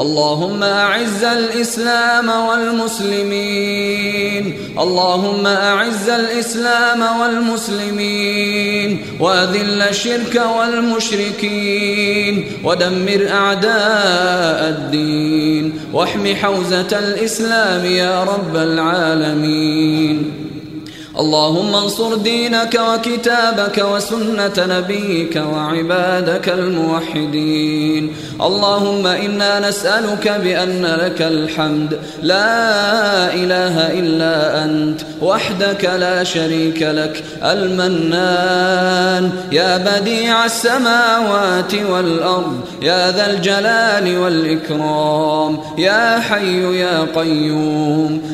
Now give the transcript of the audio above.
اللهم أعز الإسلام والمسلمين. اللهم أعز الإسلام والمسلمين. وأذل الشرك والمشركين. ودمر أعداء الدين. واحم حوزة الإسلام يا رب العالمين. اللهم انصر دينك وكتابك وسنة نبيك وعبادك الموحدين. اللهم إنا نسألك بأن لك الحمد. لا إله إلا أنت وحدك لا شريك لك. المنان يا بديع السماوات والأرض يا ذا الجلال والإكرام يا حي يا قيوم.